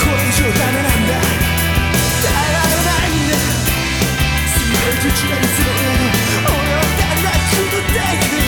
上ダメなんだ。耐えられないんだ。すげえと嫌いする俺はただちってでき